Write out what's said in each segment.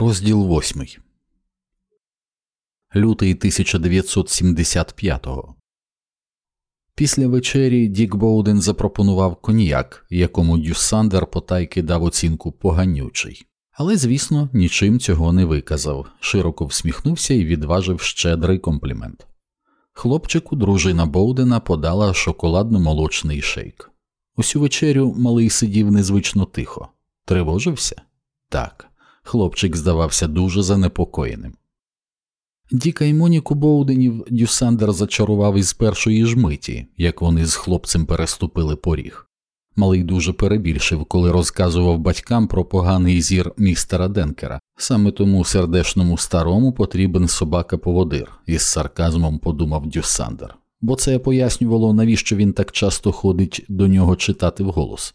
Розділ 8. Лютий 1975-го. Після вечері Дік Боуден запропонував коньяк, якому Дюссандер потайки дав оцінку поганючий. Але, звісно, нічим цього не виказав, широко всміхнувся і відважив щедрий комплімент. Хлопчику дружина Боудена подала шоколадно молочний шейк. Усю вечерю малий сидів незвично тихо. Тривожився? Так. Хлопчик здавався дуже занепокоєним. Діка й Моніку Боуденів Дюсандер зачарував із першої ж миті, як вони з хлопцем переступили поріг. Малий дуже перебільшив, коли розказував батькам про поганий зір містера Денкера, саме тому сердешному старому потрібен собака поводир, із сарказмом подумав Дюсандер, бо це пояснювало, навіщо він так часто ходить до нього читати вголос.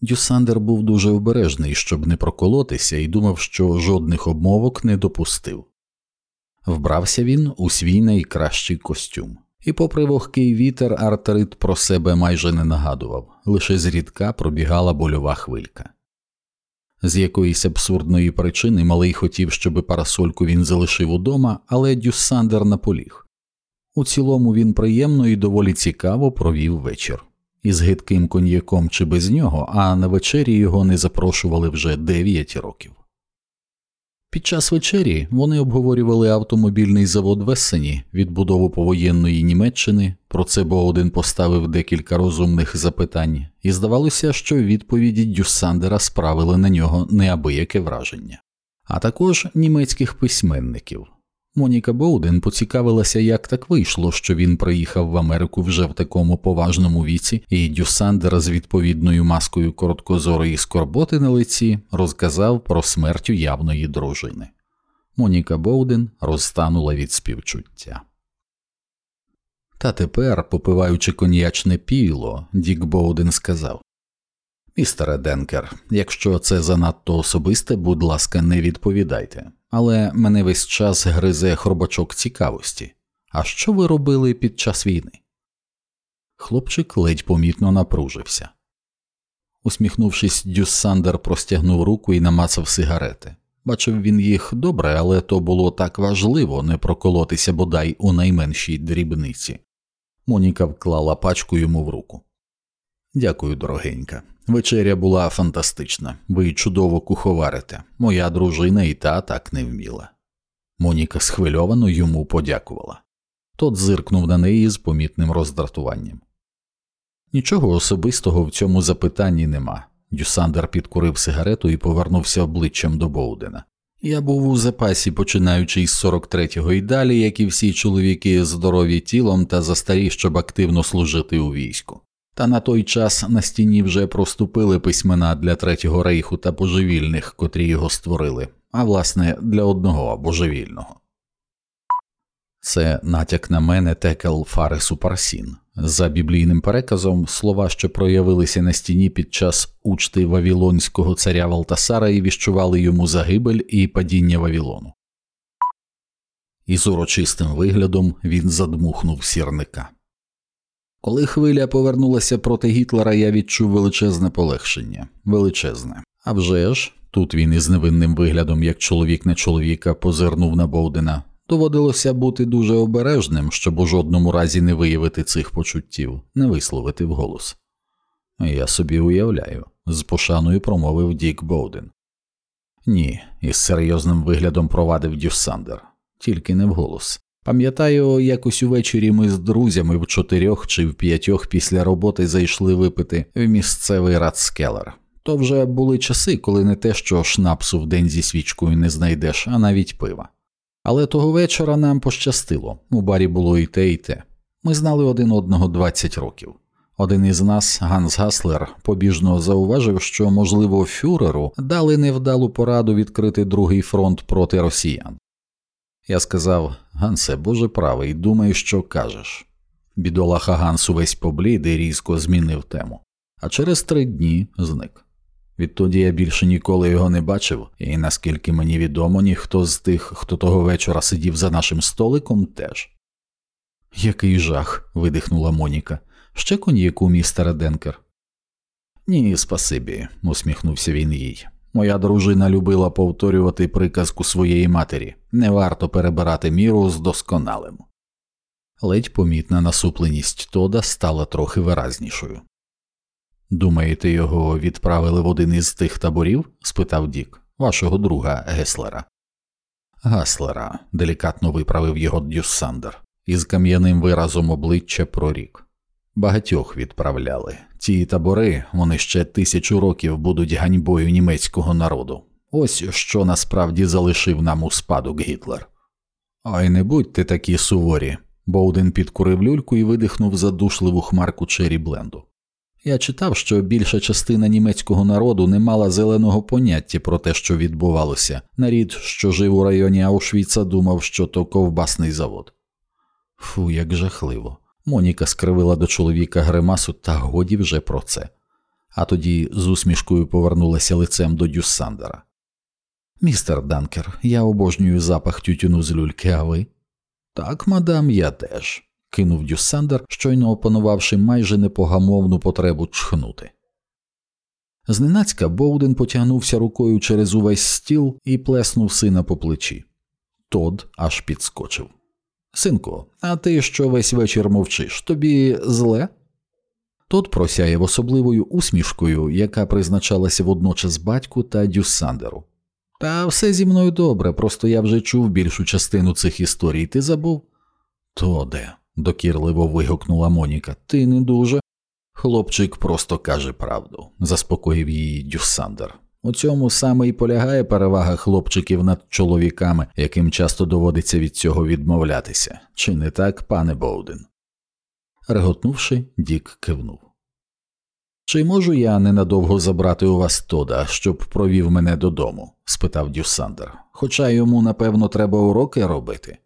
Дюсандер був дуже обережний, щоб не проколотися, і думав, що жодних обмовок не допустив. Вбрався він у свій найкращий костюм, і, попри вогкий вітер, артерит про себе майже не нагадував, лише зрідка пробігала больова хвилька. З якоїсь абсурдної причини малий хотів, щоб парасольку він залишив удома, але Дюссандер наполіг. У цілому він приємно і доволі цікаво провів вечір із гидким коньяком чи без нього, а на вечері його не запрошували вже 9 років. Під час вечері вони обговорювали автомобільний завод в Ессені, відбудову повоєнної Німеччини, про це Боуден поставив декілька розумних запитань, і здавалося, що відповіді Дюссандера справили на нього неабияке враження, а також німецьких письменників. Моніка Боуден поцікавилася, як так вийшло, що він приїхав в Америку вже в такому поважному віці, і Дюсандер з відповідною маскою короткозорої скорботи на лиці розказав про смерть уявної дружини. Моніка Боуден розтанула від співчуття. Та тепер, попиваючи коньячне піло, Дік Боуден сказав Містере Денкер, якщо це занадто особисте, будь ласка, не відповідайте але мене весь час гризе хробачок цікавості. А що ви робили під час війни? Хлопчик ледь помітно напружився. Усміхнувшись, Дюссандер простягнув руку і намацав сигарети. Бачив він їх добре, але то було так важливо не проколотися бодай у найменшій дрібниці. Моніка вклала пачку йому в руку. Дякую, дорогенька. Вечеря була фантастична, ви чудово куховарите. Моя дружина і та так не вміла. Моніка схвильовано йому подякувала. Тот зиркнув на неї з помітним роздратуванням. Нічого особистого в цьому запитанні нема. Дюсандер підкурив сигарету і повернувся обличчям до Боудена. Я був у запасі, починаючи із 43-го і далі, як і всі чоловіки здорові тілом та застарі, щоб активно служити у війську. Та на той час на стіні вже проступили письмена для Третього рейху та божевільних, котрі його створили, а власне для одного божевільного. Це натяк на мене текел Фаресу Парсін. За біблійним переказом, слова, що проявилися на стіні під час учти Вавілонського царя Валтасара і віщували йому загибель і падіння Вавілону. Із урочистим виглядом він задмухнув сірника. Коли хвиля повернулася проти Гітлера, я відчув величезне полегшення, величезне. А вже ж, тут він із невинним виглядом, як чоловік на чоловіка, позирнув на Боудена, доводилося бути дуже обережним, щоб у жодному разі не виявити цих почуттів, не висловити вголос. Я собі уявляю, з пошаною промовив Дік Боуден. Ні, із серйозним виглядом провадив Дюссандер, тільки не вголос. Пам'ятаю, якось увечері ми з друзями в чотирьох чи в п'ятьох після роботи зайшли випити в місцевий рацкелер. То вже були часи, коли не те, що шнапсу в день зі свічкою не знайдеш, а навіть пива. Але того вечора нам пощастило, у барі було і те, і те. Ми знали один одного 20 років. Один із нас, Ганс Гаслер, побіжно зауважив, що, можливо, фюреру дали невдалу пораду відкрити другий фронт проти росіян. Я сказав Гансе, боже правий, думай, що кажеш. Бідолаха Ганс увесь поблід і різко змінив тему, а через три дні зник. Відтоді я більше ніколи його не бачив, і наскільки мені відомо, ніхто з тих, хто того вечора сидів за нашим столиком, теж. Який жах. видихнула Моніка. Ще коньяку, містера Денкер. Ні, спасибі, усміхнувся він їй. Моя дружина любила повторювати приказку своєї матері не варто перебирати міру з досконалим. Ледь помітна насупленість Тода стала трохи виразнішою. Думаєте, його відправили в один із тих таборів? спитав Дік, вашого друга Геслера. Гаслера, делікатно виправив його Дюссандер, із кам'яним виразом обличчя прорік. Багатьох відправляли. Ті табори вони ще тисячу років будуть ганьбою німецького народу. Ось що насправді залишив нам у спадок Гітлер. Ой, не будьте такі суворі. Боуден підкурив люльку і видихнув задушливу хмарку Чері Бленду. Я читав, що більша частина німецького народу не мала зеленого поняття про те, що відбувалося. Нарід, що жив у районі Аушвіца, думав, що то ковбасний завод. Фу, як жахливо. Моніка скривила до чоловіка гримасу та годі вже про це, а тоді з усмішкою повернулася лицем до Дюссандера. Містер Данкер, я обожнюю запах тютюну з люльки, а ви? Так, мадам, я теж, кинув Дюссандер, щойно опанувавши майже непогамовну потребу чхнути. Зненацька Боуден потягнувся рукою через увесь стіл і плеснув сина по плечі. Тод аж підскочив. Синку, а ти що весь вечір мовчиш? Тобі зле? Тот просяяв особливою усмішкою, яка призначалася водночас батьку та Дюссандеру. Та все зі мною добре, просто я вже чув більшу частину цих історій, ти забув? Тоде, докірливо вигукнула Моніка, ти не дуже. Хлопчик просто каже правду, заспокоїв її Дюссандер. У цьому саме і полягає перевага хлопчиків над чоловіками, яким часто доводиться від цього відмовлятися, чи не так, пане Боуден? Реготнувши, Дік кивнув. Чи можу я ненадовго забрати у вас Тода, щоб провів мене додому? спитав Дюссандер, хоча йому, напевно, треба уроки робити.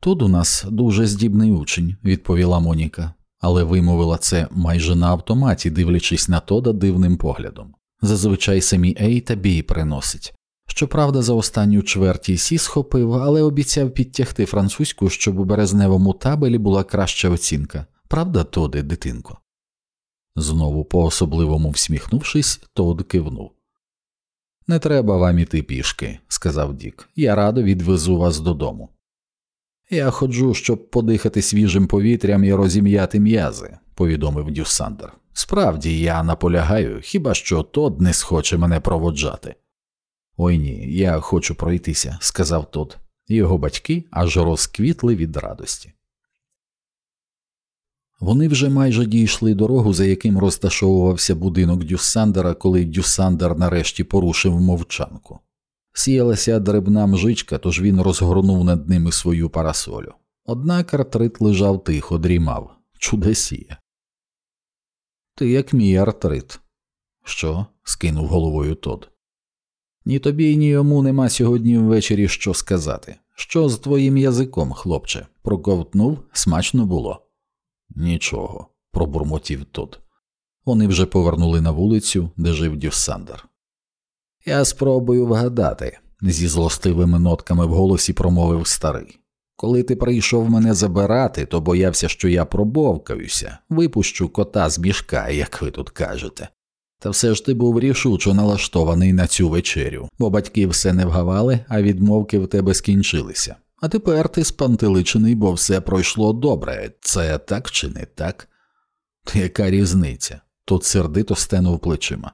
Тод у нас дуже здібний учень, відповіла Моніка, але вимовила це майже на автоматі, дивлячись на Тода дивним поглядом. Зазвичай самі Ей та Бі й приносить. Щоправда, за останню чверть Сі схопив, але обіцяв підтягти французьку, щоб у березневому табелі була краща оцінка. Правда, Тоди, дитинко? Знову по особливому всміхнувшись, Тод кивнув. Не треба вам іти пішки, сказав Дік. Я радо відвезу вас додому. Я ходжу, щоб подихати свіжим повітрям і розім'яти м'язи, повідомив Дюссандер. Справді я наполягаю, хіба що Тод не схоче мене проводжати. Ой ні, я хочу пройтися, сказав Тод. Його батьки аж розквітли від радості. Вони вже майже дійшли дорогу, за яким розташовувався будинок Дюссандера, коли Дюссандер нарешті порушив мовчанку. Сіялася дребна мжичка, тож він розгорнув над ними свою парасолю. Однак артрит лежав тихо, дрімав. Чудесія. Ти як мій артрит. Що? скинув головою Тод. Ні тобі, ні йому нема сьогодні ввечері що сказати. Що з твоїм язиком, хлопче? Проковтнув, смачно було. Нічого, пробурмотів Тод. Вони вже повернули на вулицю, де жив Дюссандер. Я спробую вгадати, зі злостивими нотками в голосі промовив старий. Коли ти прийшов мене забирати, то боявся, що я пробовкаюся, випущу кота з мішка, як ви тут кажете. Та все ж ти був рішучо налаштований на цю вечерю, бо батьки все не вгавали, а відмовки в тебе скінчилися. А тепер ти спантеличений, бо все пройшло добре. Це так чи не так? Яка різниця? Тут сердито стенув плечима.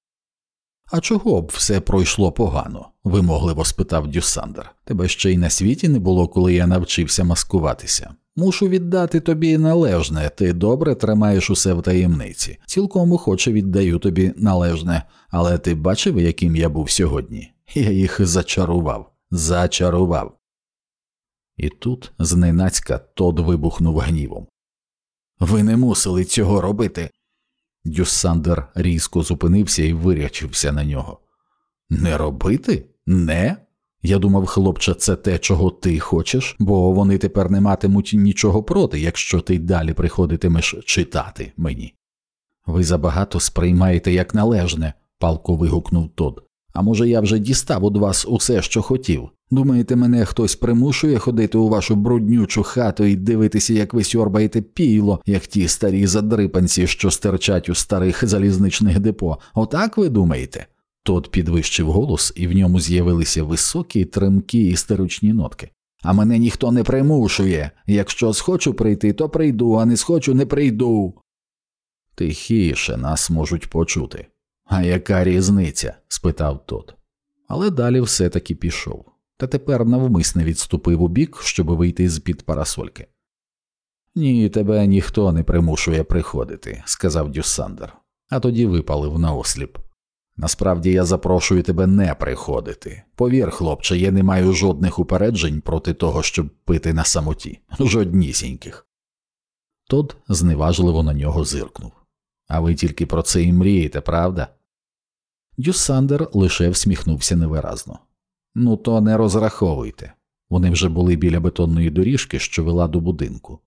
А чого б все пройшло погано? Вимогливо спитав Дюсандер. Тебе ще й на світі не було, коли я навчився маскуватися. Мушу віддати тобі належне, ти добре тримаєш усе в таємниці. Цілком охоче віддаю тобі належне, але ти бачив, яким я був сьогодні? Я їх зачарував, зачарував. І тут зненацька Тод вибухнув гнівом. Ви не мусили цього робити. Дюссандер різко зупинився і вирячився на нього. Не робити? Не? Я думав, хлопче, це те, чого ти хочеш, бо вони тепер не матимуть нічого проти, якщо ти далі приходитимеш читати мені. Ви забагато сприймаєте як належне, палко вигукнув Тод. А може, я вже дістав від вас усе, що хотів. Думаєте, мене хтось примушує ходити у вашу бруднючу хату і дивитися, як ви сьорбаєте піло, як ті старі задрипанці, що стерчать у старих залізничних депо? Отак ви думаєте? Тот підвищив голос, і в ньому з'явилися високі, тремкі істеричні нотки. А мене ніхто не примушує. Якщо схочу прийти, то прийду, а не схочу, не прийду. Тихіше нас можуть почути. А яка різниця? спитав тот. Але далі все таки пішов, та тепер навмисне відступив у бік, щоб вийти з під парасольки. Ні, тебе ніхто не примушує приходити, сказав Дюссандер, а тоді випалив наосліп. Насправді я запрошую тебе не приходити. Повір, хлопче, я не маю жодних упереджень проти того, щоб пити на самоті, жоднісіньких. Тод зневажливо на нього зиркнув. А ви тільки про це і мрієте, правда? Дюссандер лише всміхнувся невиразно. Ну, то не розраховуйте. Вони вже були біля бетонної доріжки, що вела до будинку.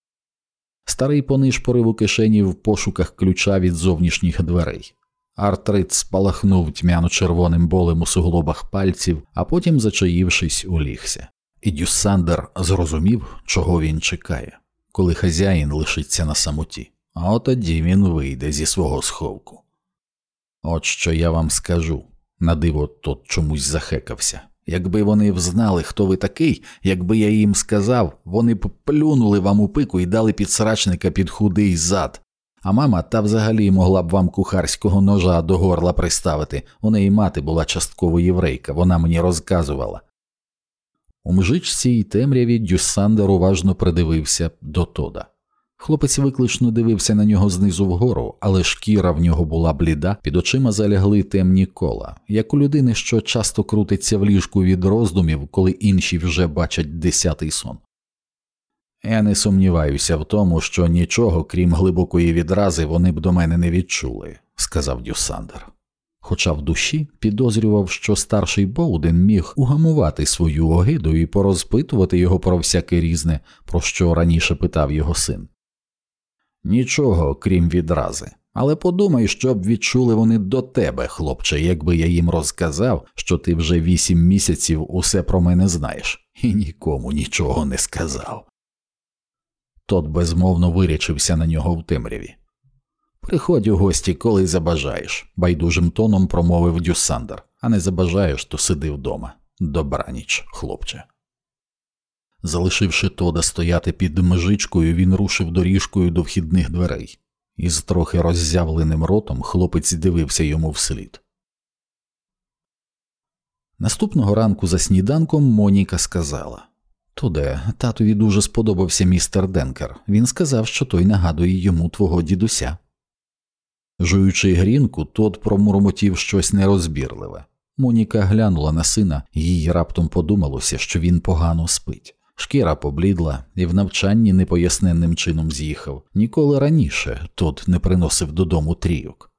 Старий понишпорив у кишені в пошуках ключа від зовнішніх дверей. Артрит спалахнув тьмяно червоним болем у суглобах пальців, а потім, зачаївшись, улігся. І Дюссандер зрозумів, чого він чекає, коли хазяїн лишиться на самоті, а тоді він вийде зі свого сховку. От що я вам скажу, на диво тот чомусь захекався. Якби вони взнали, хто ви такий, якби я їм сказав, вони б плюнули вам у пику і дали підсрачника під худий зад. А мама та взагалі могла б вам кухарського ножа до горла приставити. У неї мати була частково єврейка, вона мені розказувала. У мжичці й темряві Дюссандер уважно придивився до Тода. Хлопець виклично дивився на нього знизу вгору, але шкіра в нього була бліда, під очима залягли темні кола, як у людини, що часто крутиться в ліжку від роздумів, коли інші вже бачать десятий сон. Я не сумніваюся в тому, що нічого, крім глибокої відрази, вони б до мене не відчули, сказав Дюсандер. Хоча в душі підозрював, що старший Боуден міг угамувати свою огиду і порозпитувати його про всяке різне, про що раніше питав його син. Нічого, крім відрази. Але подумай, що б відчули вони до тебе, хлопче, якби я їм розказав, що ти вже вісім місяців усе про мене знаєш, і нікому нічого не сказав. Тот безмовно вирячився на нього в темряві. Приходь у гості, коли забажаєш, байдужим тоном промовив Дюссандер, а не забажаєш, то сиди вдома. Добраніч, хлопче. Залишивши Тода стояти під межичкою, він рушив доріжкою до вхідних дверей. Із трохи роззявленим ротом хлопець дивився йому вслід. Наступного ранку за сніданком Моніка сказала Туде, татові дуже сподобався містер Денкер. Він сказав, що той нагадує йому твого дідуся. Жуючи грінку, тот промурмотів щось нерозбірливе. Моніка глянула на сина, їй раптом подумалося, що він погано спить. Шкіра поблідла і в навчанні непоясненним чином з'їхав. Ніколи раніше тот не приносив додому трійок.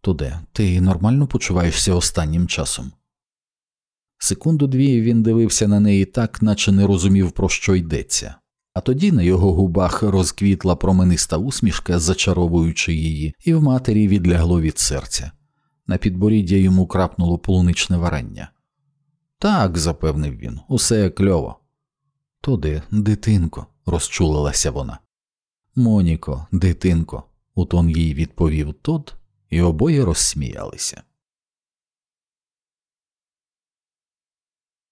Туде, ти нормально почуваєшся останнім часом? Секунду дві він дивився на неї так, наче не розумів, про що йдеться, а тоді на його губах розквітла промениста усмішка, зачаровуючи її, і в матері відлягло від серця. На підборіддя йому крапнуло полуничне варення. Так, запевнив він, усе кльово. Туди, дитинко, розчулилася вона. Моніко, дитинко, у тон їй відповів тот, і обоє розсміялися.